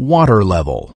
Water level.